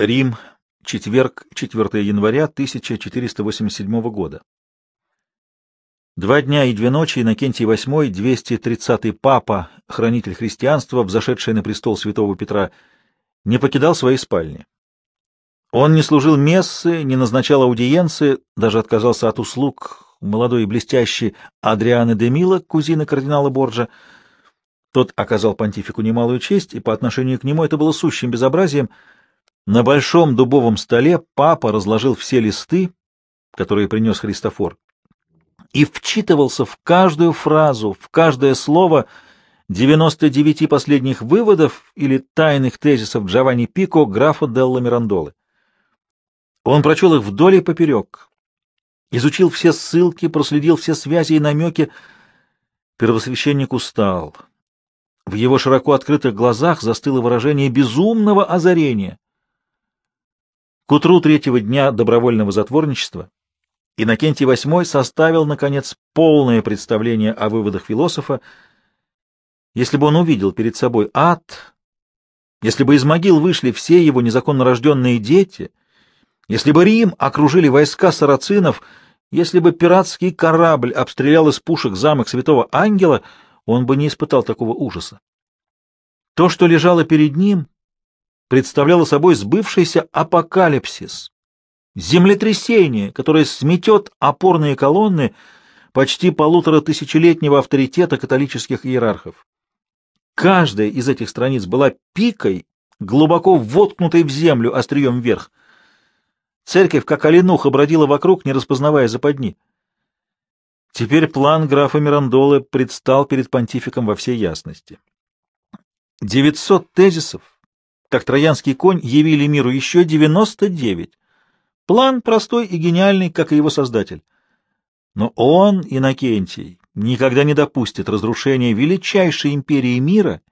Рим, четверг, 4 января 1487 года. Два дня и две ночи Иннокентий VIII, 230-й папа, хранитель христианства, взошедший на престол святого Петра, не покидал своей спальни. Он не служил мессы, не назначал аудиенции, даже отказался от услуг молодой и блестящей Адрианы де Мила, кузины кардинала Борджа. Тот оказал понтифику немалую честь, и по отношению к нему это было сущим безобразием. На большом дубовом столе папа разложил все листы, которые принес Христофор, и вчитывался в каждую фразу, в каждое слово 99 последних выводов или тайных тезисов Джованни Пико, графа Делла Мирандолы. Он прочел их вдоль и поперек, изучил все ссылки, проследил все связи и намеки. Первосвященник устал. В его широко открытых глазах застыло выражение безумного озарения. К утру третьего дня добровольного затворничества Иннокентий VIII составил, наконец, полное представление о выводах философа. Если бы он увидел перед собой ад, если бы из могил вышли все его незаконно рожденные дети, если бы Рим окружили войска сарацинов, если бы пиратский корабль обстрелял из пушек замок Святого Ангела, он бы не испытал такого ужаса. То, что лежало перед ним, представляло собой сбывшийся апокалипсис, землетрясение, которое сметет опорные колонны почти полутора тысячелетнего авторитета католических иерархов. Каждая из этих страниц была пикой, глубоко воткнутой в землю острием вверх. Церковь, как оленуха, бродила вокруг, не распознавая западни. Теперь план графа Мирандолы предстал перед понтификом во всей ясности. Девятьсот тезисов, как троянский конь, явили миру еще девяносто девять. План простой и гениальный, как и его создатель. Но он, Иннокентий, никогда не допустит разрушения величайшей империи мира,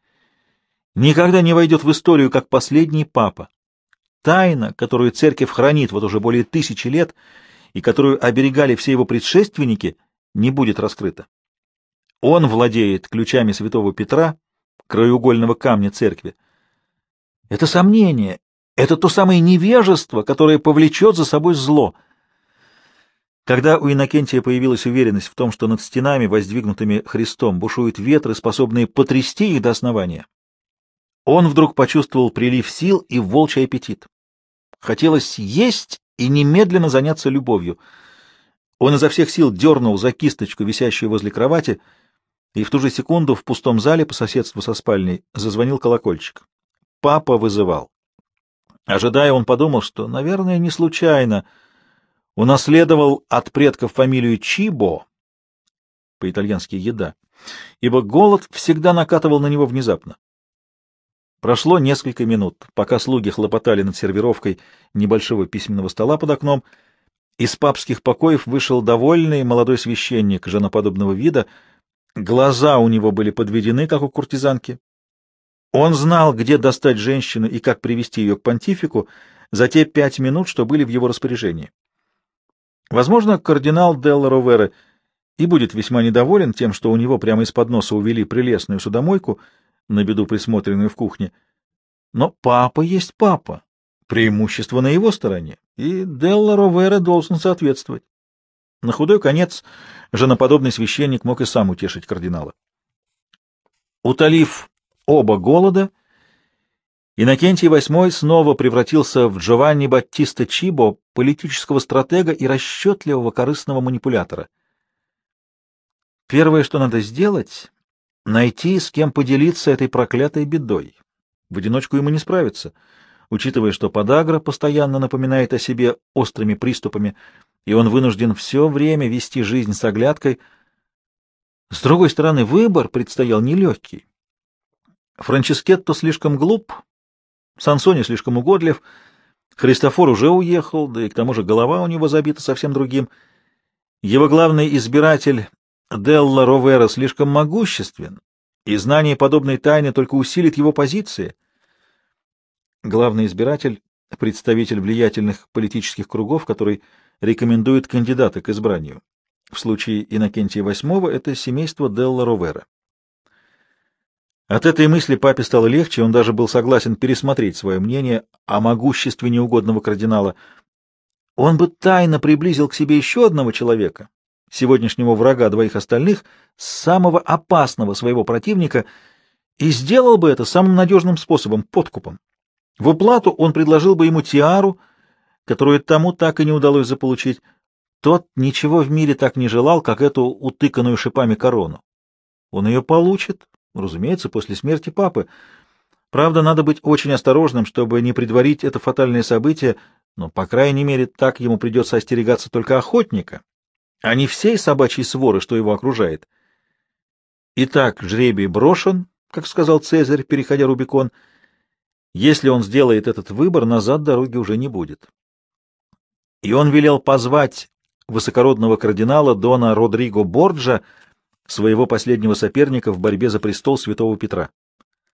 никогда не войдет в историю как последний папа. Тайна, которую церковь хранит вот уже более тысячи лет и которую оберегали все его предшественники, не будет раскрыта. Он владеет ключами святого Петра, краеугольного камня церкви. Это сомнение, это то самое невежество, которое повлечет за собой зло. Когда у Иннокентия появилась уверенность в том, что над стенами, воздвигнутыми Христом, бушуют ветры, способные потрясти их до основания, он вдруг почувствовал прилив сил и волчий аппетит. Хотелось есть и немедленно заняться любовью. Он изо всех сил дернул за кисточку, висящую возле кровати, и в ту же секунду в пустом зале по соседству со спальней зазвонил колокольчик. Папа вызывал. Ожидая, он подумал, что, наверное, не случайно унаследовал от предков фамилию Чибо, по-итальянски «еда», ибо голод всегда накатывал на него внезапно. Прошло несколько минут, пока слуги хлопотали над сервировкой небольшого письменного стола под окном. Из папских покоев вышел довольный молодой священник женоподобного вида. Глаза у него были подведены, как у куртизанки, он знал, где достать женщину и как привести ее к понтифику за те пять минут, что были в его распоряжении. Возможно, кардинал Делла Ровера и будет весьма недоволен тем, что у него прямо из-под носа увели прелестную судомойку, на беду присмотренную в кухне. Но папа есть папа, преимущество на его стороне, и Делла Ровера должен соответствовать. На худой конец женоподобный священник мог и сам утешить кардинала. Утолив оба голода, Иннокентий VIII снова превратился в Джованни Баттиста Чибо, политического стратега и расчетливого корыстного манипулятора. Первое, что надо сделать, — найти, с кем поделиться этой проклятой бедой. В одиночку ему не справиться, учитывая, что подагра постоянно напоминает о себе острыми приступами, и он вынужден все время вести жизнь с оглядкой. С другой стороны, выбор предстоял нелегкий. Франческетто слишком глуп, Сансони слишком угодлив, Христофор уже уехал, да и к тому же голова у него забита совсем другим. Его главный избиратель Делла Ровера слишком могуществен, и знание подобной тайны только усилит его позиции. Главный избиратель — представитель влиятельных политических кругов, который рекомендует кандидата к избранию. В случае Иннокентия VIII это семейство Делла Ровера. От этой мысли папе стало легче, он даже был согласен пересмотреть свое мнение о могуществе неугодного кардинала. Он бы тайно приблизил к себе еще одного человека, сегодняшнего врага двоих остальных, самого опасного своего противника, и сделал бы это самым надежным способом — подкупом. В уплату он предложил бы ему тиару, которую тому так и не удалось заполучить. Тот ничего в мире так не желал, как эту утыканную шипами корону. Он ее получит, разумеется, после смерти папы. Правда, надо быть очень осторожным, чтобы не предварить это фатальное событие, но, по крайней мере, так ему придется остерегаться только охотника, а не всей собачьей своры, что его окружает. Итак, жребий брошен, как сказал Цезарь, переходя Рубикон. Если он сделает этот выбор, назад дороги уже не будет. И он велел позвать высокородного кардинала Дона Родриго Борджа, своего последнего соперника в борьбе за престол святого Петра.